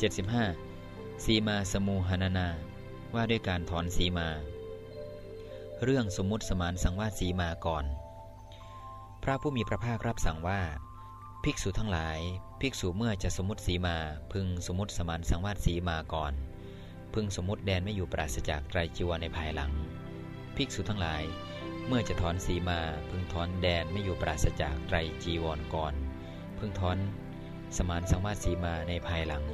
75. สีมาสมูหนานา ว่าด้วยการถอนสีมา เรื่องสมมุติสมานสังวาสสีมาก่อน พระผู้มีพระภาครับสั่งว่า ภิกษุทั้งหลาย ภิกษุเมื่อจะสมมติสีมา พึงสมมติสมานสังวาสสีมาก่อน พึงสมมติแดนไม่อยู่ปราศจากไตรจีวรในภายหลัง ภิกษุทั้งหลาย เมื่อจะถอนสีมา พึงถอนแดนไม่อยู่ปราศจากไตรจีวรก่อน พึงถอนสมานสังวาสสีมาในภายหลัง